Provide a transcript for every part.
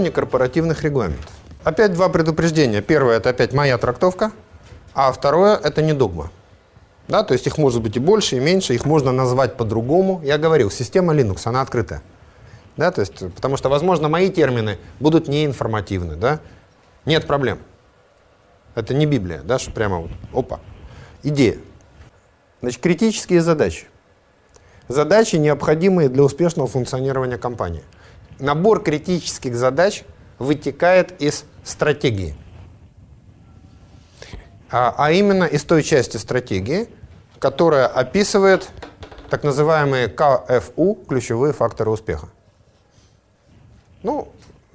уровне корпоративных регламентов. Опять два предупреждения. Первое – это опять моя трактовка, а второе – это не догма. Да, то есть их может быть и больше, и меньше, их можно назвать по-другому. Я говорил, система Linux, она открытая. Да, то есть, потому что, возможно, мои термины будут неинформативны. Да? Нет проблем. Это не Библия, да, что прямо вот, опа, идея. Значит, критические задачи. Задачи, необходимые для успешного функционирования компании. Набор критических задач вытекает из стратегии. А, а именно из той части стратегии, которая описывает так называемые КФУ, ключевые факторы успеха. Ну,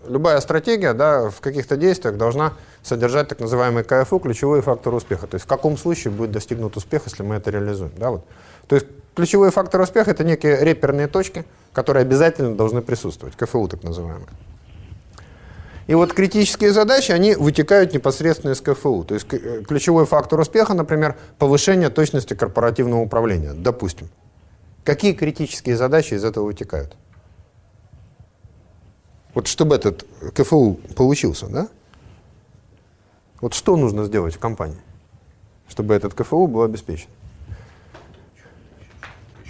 любая стратегия да, в каких-то действиях должна содержать так называемые КФУ, ключевые факторы успеха. То есть в каком случае будет достигнут успех, если мы это реализуем. Да, вот. То есть ключевые факторы успеха – это некие реперные точки, которые обязательно должны присутствовать, КФУ так называемые. И вот критические задачи, они вытекают непосредственно из КФУ. То есть э, ключевой фактор успеха, например, повышение точности корпоративного управления, допустим. Какие критические задачи из этого вытекают? Вот чтобы этот КФУ получился, да? Вот что нужно сделать в компании, чтобы этот КФУ был обеспечен?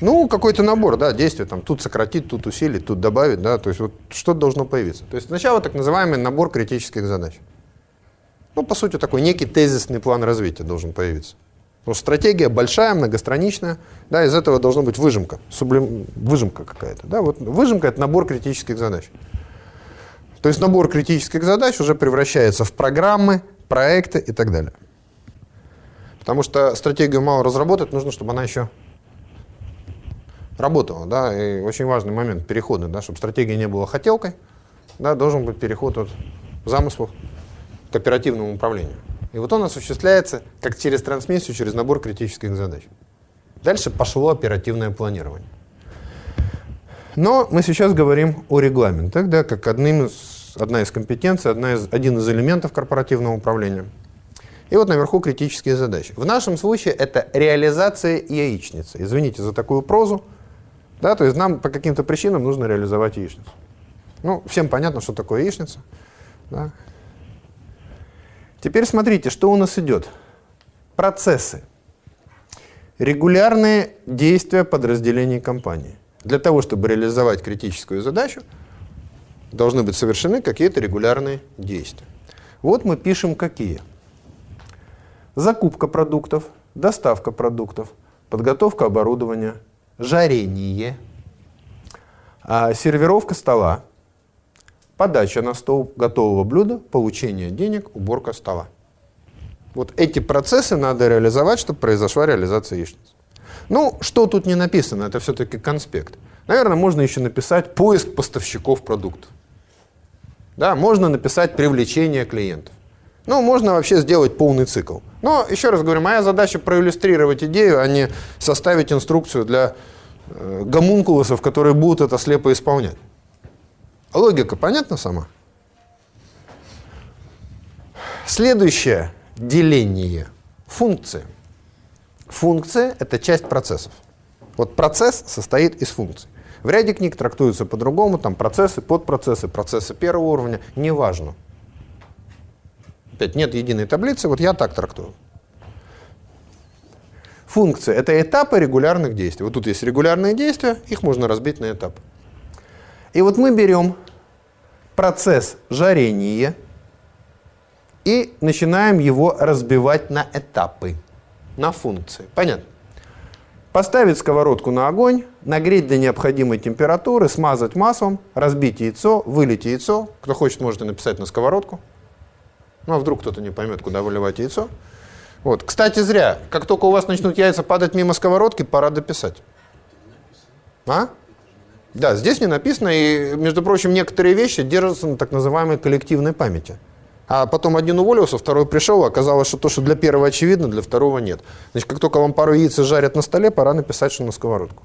Ну, какой-то набор, да, действий, там, тут сократить, тут усилить, тут добавить, да, то есть вот что-то должно появиться. То есть сначала так называемый набор критических задач. Ну, по сути, такой некий тезисный план развития должен появиться. Ну, стратегия большая, многостраничная, да, из этого должна быть выжимка, сублим, выжимка какая-то, да, вот выжимка – это набор критических задач. То есть набор критических задач уже превращается в программы, проекты и так далее. Потому что стратегию мало разработать, нужно, чтобы она еще работала. Да? И очень важный момент перехода, да, чтобы стратегия не была хотелкой, да, должен быть переход от замыслов к оперативному управлению. И вот он осуществляется как через трансмиссию, через набор критических задач. Дальше пошло оперативное планирование. Но мы сейчас говорим о регламентах, да, как одним из, одна из компетенций, одна из, один из элементов корпоративного управления. И вот наверху критические задачи. В нашем случае это реализация яичницы. Извините за такую прозу, да, то есть нам по каким-то причинам нужно реализовать яичницу. Ну, всем понятно, что такое яичница. Да. Теперь смотрите, что у нас идет. Процессы. Регулярные действия подразделений компании. Для того, чтобы реализовать критическую задачу, должны быть совершены какие-то регулярные действия. Вот мы пишем какие. Закупка продуктов, доставка продуктов, подготовка оборудования, жарение, а, сервировка стола, подача на стол готового блюда, получение денег, уборка стола. Вот эти процессы надо реализовать, чтобы произошла реализация яичницы. Ну, что тут не написано, это все-таки конспект. Наверное, можно еще написать поиск поставщиков продуктов. Да, можно написать привлечение клиентов. Ну, можно вообще сделать полный цикл. Но, еще раз говорю, моя задача проиллюстрировать идею, а не составить инструкцию для э, гомункулусов, которые будут это слепо исполнять. Логика понятна сама? Следующее деление – функции. Функция – это часть процессов. Вот процесс состоит из функций. В ряде книг трактуются по-другому, там процессы, подпроцессы, процессы первого уровня, неважно. Опять нет единой таблицы, вот я так трактую. Функции – это этапы регулярных действий. Вот тут есть регулярные действия, их можно разбить на этапы. И вот мы берем процесс жарения и начинаем его разбивать на этапы, на функции. Понятно? Поставить сковородку на огонь, нагреть до необходимой температуры, смазать маслом, разбить яйцо, вылить яйцо. Кто хочет, можете написать на сковородку. Ну, а вдруг кто-то не поймет, куда выливать яйцо. Вот. Кстати, зря. Как только у вас начнут яйца падать мимо сковородки, пора дописать. А? Да, здесь не написано, и, между прочим, некоторые вещи держатся на так называемой коллективной памяти. А потом один уволился, второй пришел, оказалось, что то, что для первого очевидно, для второго нет. Значит, как только вам пару яиц жарят на столе, пора написать, что на сковородку.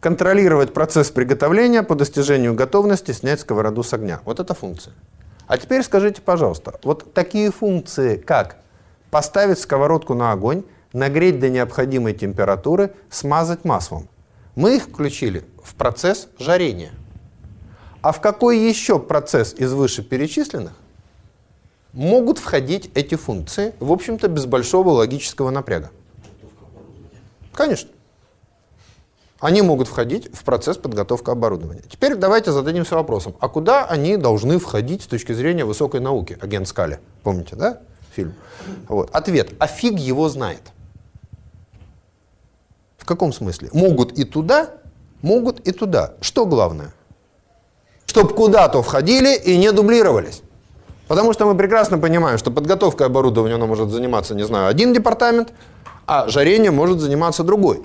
Контролировать процесс приготовления по достижению готовности снять сковороду с огня. Вот это функция. А теперь скажите, пожалуйста, вот такие функции, как поставить сковородку на огонь, нагреть до необходимой температуры, смазать маслом, мы их включили в процесс жарения. А в какой еще процесс из вышеперечисленных могут входить эти функции, в общем-то, без большого логического напряга? Конечно. Они могут входить в процесс подготовки оборудования. Теперь давайте зададимся вопросом, а куда они должны входить с точки зрения высокой науки? Агент Скали, помните, да, фильм? Вот. Ответ, а фиг его знает. В каком смысле? Могут и туда, могут и туда. Что главное? Чтоб куда-то входили и не дублировались. Потому что мы прекрасно понимаем, что подготовкой оборудования оно может заниматься, не знаю, один департамент, а жарением может заниматься другой.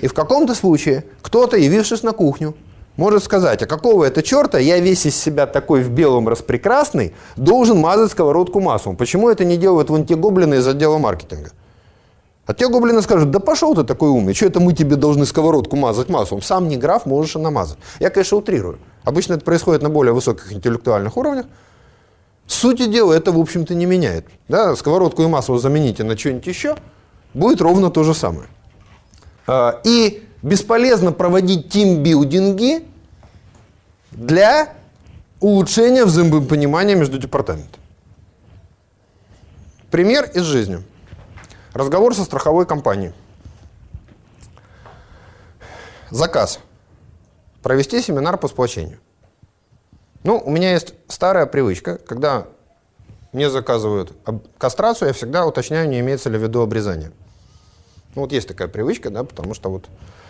И в каком-то случае кто-то, явившись на кухню, может сказать, а какого это черта я весь из себя такой в белом распрекрасный, должен мазать сковородку маслом. Почему это не делают вон те гоблины из отдела маркетинга? А те гоблины скажут, да пошел ты такой умный, что это мы тебе должны сковородку мазать маслом? Сам не граф, можешь и намазать. Я, конечно, утрирую. Обычно это происходит на более высоких интеллектуальных уровнях. Сути дела это, в общем-то, не меняет. Да? Сковородку и масло замените на что-нибудь еще, будет ровно то же самое. А, и бесполезно проводить тимбилдинги для улучшения взаимопонимания между департаментами. Пример из жизни. Разговор со страховой компанией. Заказ. Провести семинар по сплочению. Ну, у меня есть старая привычка, когда мне заказывают кастрацию, я всегда уточняю, не имеется ли в виду обрезание. Ну, вот есть такая привычка, да, потому что вот,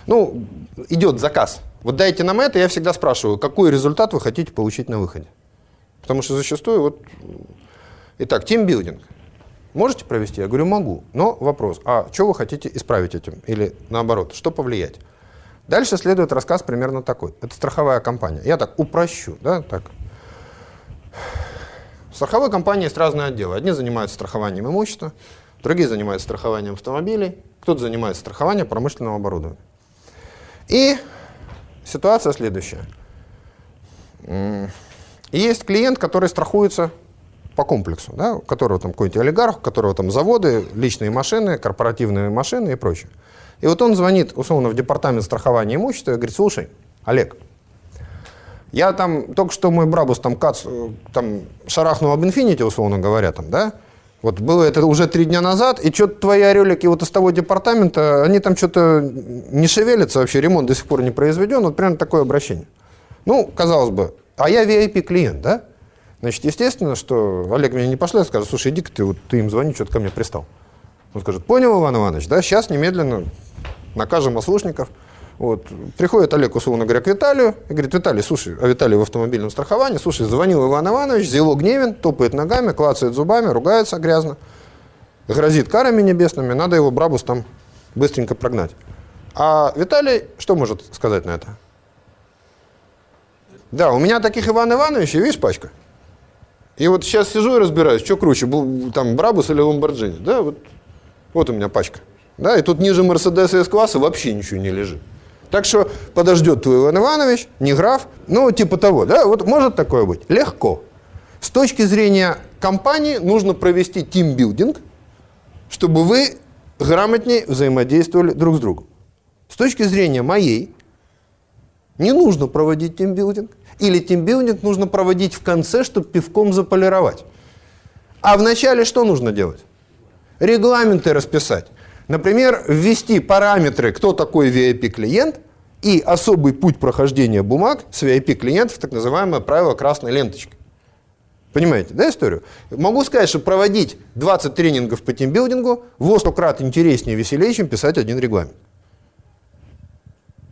ну, идет заказ. Вот дайте нам это, я всегда спрашиваю, какой результат вы хотите получить на выходе. Потому что зачастую вот... Итак, тимбилдинг. Можете провести? Я говорю, могу. Но вопрос, а что вы хотите исправить этим? Или наоборот, что повлиять? Дальше следует рассказ примерно такой. Это страховая компания. Я так упрощу, да, так. В страховой компании есть разные отделы. Одни занимаются страхованием имущества, другие занимаются страхованием автомобилей, кто-то занимается страхованием промышленного оборудования. И ситуация следующая. Есть клиент, который страхуется по комплексу, да, у которого там какой-нибудь олигарх, у которого там заводы, личные машины, корпоративные машины и прочее. И вот он звонит, условно, в департамент страхования имущества и говорит, слушай, Олег, я там, только что мой Брабус там, кац, там шарахнул об инфинити, условно говоря, там, да, вот было это уже три дня назад, и что-то твои орелики вот из того департамента, они там что-то не шевелятся вообще, ремонт до сих пор не произведен, вот прям такое обращение. Ну, казалось бы, а я VIP-клиент, да? Значит, естественно, что Олег меня не пошлет, скажет, слушай, иди-ка ты, вот ты им звони, что-то ко мне пристал. Он скажет, понял, Иван Иванович, да, сейчас немедленно накажем ослушников. Вот. Приходит Олег, условно говоря, к Виталию и говорит, Виталий, слушай, а Виталий в автомобильном страховании, слушай, звонил Иван Иванович, зело гневен, топает ногами, клацает зубами, ругается грязно, грозит карами небесными, надо его Брабус там быстренько прогнать. А Виталий что может сказать на это? Да, у меня таких Иван Ивановичей, видишь, пачка. И вот сейчас сижу и разбираюсь, что круче, был там Брабус или Ламборджини. Да, вот, вот у меня пачка. Да, и тут ниже Мерседеса С-класса вообще ничего не лежит. Так что подождет твой Иван Иванович, не граф, ну, типа того, да, вот может такое быть. Легко. С точки зрения компании нужно провести тимбилдинг, чтобы вы грамотнее взаимодействовали друг с другом. С точки зрения моей, не нужно проводить тимбилдинг. Или тимбилдинг нужно проводить в конце, чтобы пивком заполировать. А в начале что нужно делать? Регламенты расписать. Например, ввести параметры, кто такой VIP-клиент и особый путь прохождения бумаг с VIP-клиентов, так называемое правило красной ленточки. Понимаете, да, историю? Могу сказать, что проводить 20 тренингов по тимбилдингу в 100 крат интереснее и веселее, чем писать один регламент.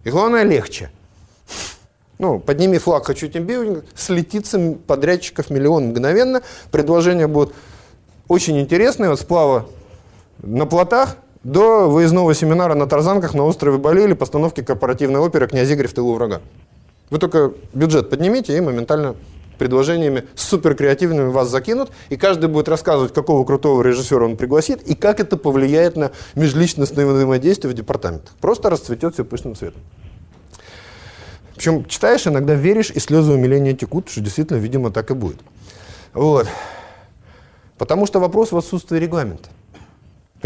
И главное, легче. Ну, подними флаг «Хочу тимбилдинг», слетится подрядчиков миллион мгновенно, предложения будут очень интересные, вот сплава на плотах, до выездного семинара на тарзанках на острове Бали или постановки корпоративной оперы «Князь Игорь в тылу врага». Вы только бюджет поднимите и моментально предложениями супер креативными вас закинут, и каждый будет рассказывать, какого крутого режиссера он пригласит, и как это повлияет на межличностное взаимодействие в департаментах. Просто расцветет все пышным цветом. Причем читаешь, иногда веришь, и слезы умиления текут, что действительно, видимо, так и будет. Вот. Потому что вопрос в отсутствии регламента.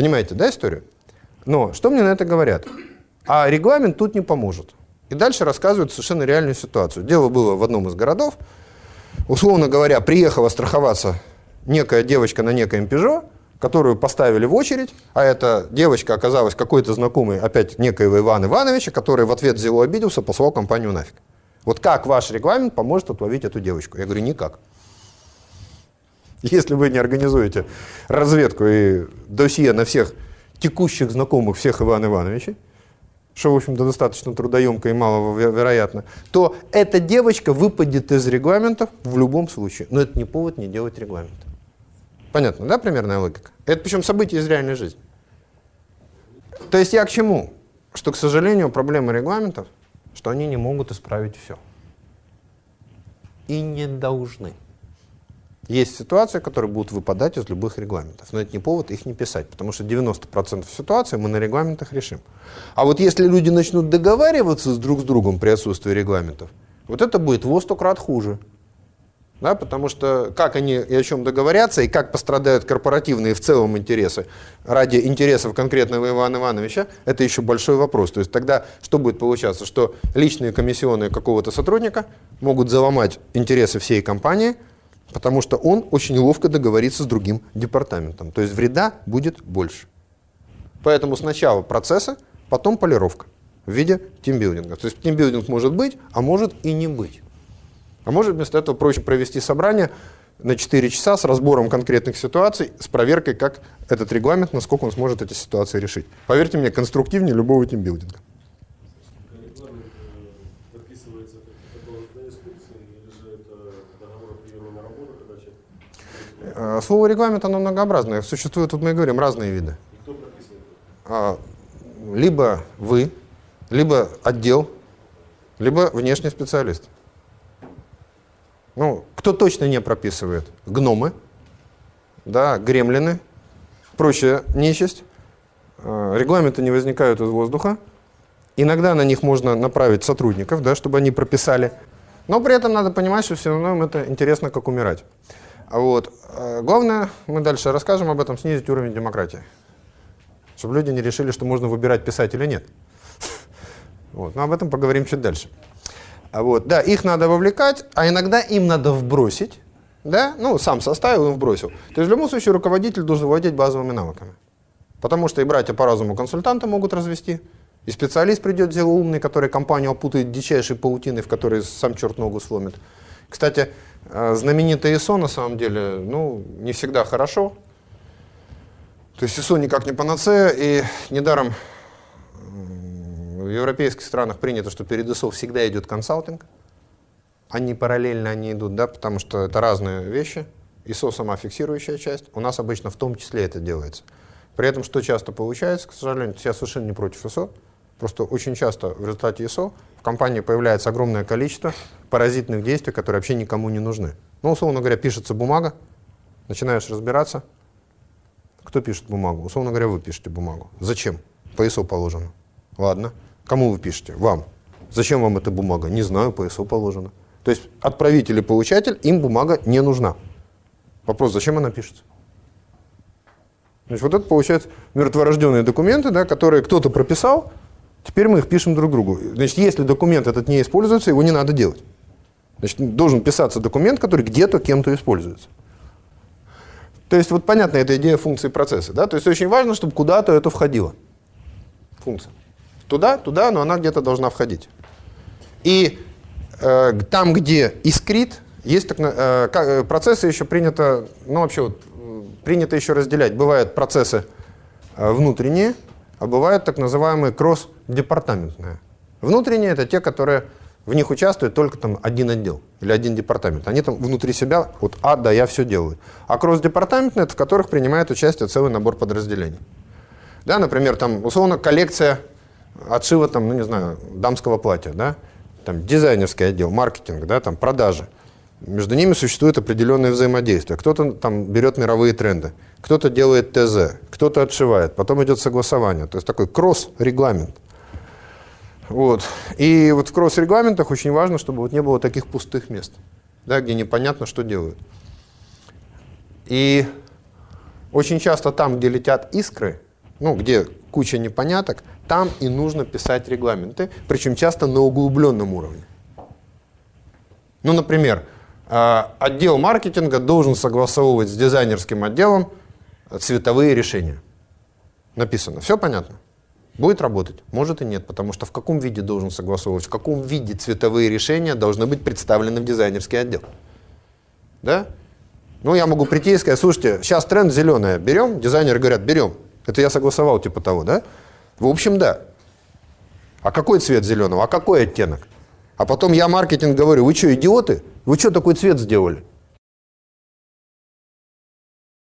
Понимаете, да, историю? Но что мне на это говорят? А регламент тут не поможет. И дальше рассказывают совершенно реальную ситуацию. Дело было в одном из городов. Условно говоря, приехала страховаться некая девочка на некоем Пежо, которую поставили в очередь, а эта девочка оказалась какой-то знакомой, опять некоего Ивана Ивановича, который в ответ взял обиделся, послал компанию нафиг. Вот как ваш регламент поможет отловить эту девочку? Я говорю, никак. Если вы не организуете разведку и досье на всех текущих знакомых всех Ивана Ивановичей, что, в общем-то, достаточно трудоемко и маловероятно, то эта девочка выпадет из регламентов в любом случае. Но это не повод не делать регламент. Понятно, да, примерная логика? Это причем событие из реальной жизни. То есть я к чему? Что, к сожалению, проблема регламентов, что они не могут исправить все. И не должны. Есть ситуации, которые будут выпадать из любых регламентов, но это не повод их не писать, потому что 90% ситуаций мы на регламентах решим. А вот если люди начнут договариваться с друг с другом при отсутствии регламентов, вот это будет во сто крат хуже. Да, потому что как они и о чем договорятся, и как пострадают корпоративные в целом интересы ради интересов конкретного Ивана Ивановича, это еще большой вопрос. То есть тогда что будет получаться? Что личные комиссионные какого-то сотрудника могут заломать интересы всей компании, потому что он очень ловко договорится с другим департаментом. То есть вреда будет больше. Поэтому сначала процессы, потом полировка в виде тимбилдинга. То есть тимбилдинг может быть, а может и не быть. А может вместо этого проще провести собрание на 4 часа с разбором конкретных ситуаций, с проверкой, как этот регламент, насколько он сможет эти ситуации решить. Поверьте мне, конструктивнее любого тимбилдинга. Слово регламент, оно многообразное. Существуют, тут мы говорим, разные виды. А, либо вы, либо отдел, либо внешний специалист. Ну, кто точно не прописывает? Гномы, да, гремлины, прочая нечисть. Э, регламенты не возникают из воздуха. Иногда на них можно направить сотрудников, да, чтобы они прописали. Но при этом надо понимать, что все равно им это интересно, как умирать. Вот. Э, главное, мы дальше расскажем об этом, снизить уровень демократии. Чтобы люди не решили, что можно выбирать, писать или нет. Вот. Но об этом поговорим чуть дальше. А вот, да, их надо вовлекать, а иногда им надо вбросить, да, ну, сам составил и вбросил. То есть в любом случае руководитель должен владеть базовыми навыками. Потому что и братья по разуму консультанта могут развести, и специалист придет дело умный, который компанию опутает дичайшей паутиной, в которой сам черт ногу сломит. Кстати, знаменитое ISO на самом деле, ну, не всегда хорошо. То есть ISO никак не панацея, и недаром в европейских странах принято, что перед ИСО всегда идет консалтинг. Они параллельно они идут, да, потому что это разные вещи. ИСО сама фиксирующая часть. У нас обычно в том числе это делается. При этом, что часто получается, к сожалению, я совершенно не против ИСО, просто очень часто в результате ИСО в компании появляется огромное количество паразитных действий, которые вообще никому не нужны. Ну, условно говоря, пишется бумага, начинаешь разбираться. Кто пишет бумагу? Условно говоря, вы пишете бумагу. Зачем? По ИСО положено. Ладно. Кому вы пишете? Вам. Зачем вам эта бумага? Не знаю, по ИСО положено. То есть отправитель и получатель, им бумага не нужна. Вопрос, зачем она пишется? Значит, вот это получается мертворожденные документы, да, которые кто-то прописал, теперь мы их пишем друг другу. Значит, если документ этот не используется, его не надо делать. Значит, должен писаться документ, который где-то кем-то используется. То есть вот понятна эта идея функции процесса. Да? То есть очень важно, чтобы куда-то это входило. Функция туда, туда, но она где-то должна входить. И э, там, где искрит, есть так, э, э, процессы еще принято, ну вообще вот, принято еще разделять. Бывают процессы э, внутренние, а бывают так называемые кросс-департаментные. Внутренние – это те, которые в них участвует только там один отдел или один департамент. Они там внутри себя вот А да Я все делают. А кросс-департаментные – это в которых принимает участие целый набор подразделений. Да, например, там условно коллекция отшива там, ну не знаю, дамского платья, да, там дизайнерский отдел, маркетинг, да, там продажи. Между ними существует определенное взаимодействие. Кто-то там берет мировые тренды, кто-то делает ТЗ, кто-то отшивает, потом идет согласование. То есть такой кросс-регламент. Вот. И вот в кросс-регламентах очень важно, чтобы вот не было таких пустых мест, да, где непонятно, что делают. И очень часто там, где летят искры, ну, где куча непоняток, там и нужно писать регламенты, причем часто на углубленном уровне. Ну, например, э, отдел маркетинга должен согласовывать с дизайнерским отделом цветовые решения. Написано. Все понятно? Будет работать? Может и нет, потому что в каком виде должен согласовывать, в каком виде цветовые решения должны быть представлены в дизайнерский отдел. Да? Ну, я могу прийти и сказать, слушайте, сейчас тренд зеленое, берем? Дизайнеры говорят, берем. Это я согласовал, типа того, да? В общем, да. А какой цвет зеленого? А какой оттенок? А потом я маркетинг говорю, вы что, идиоты? Вы что такой цвет сделали?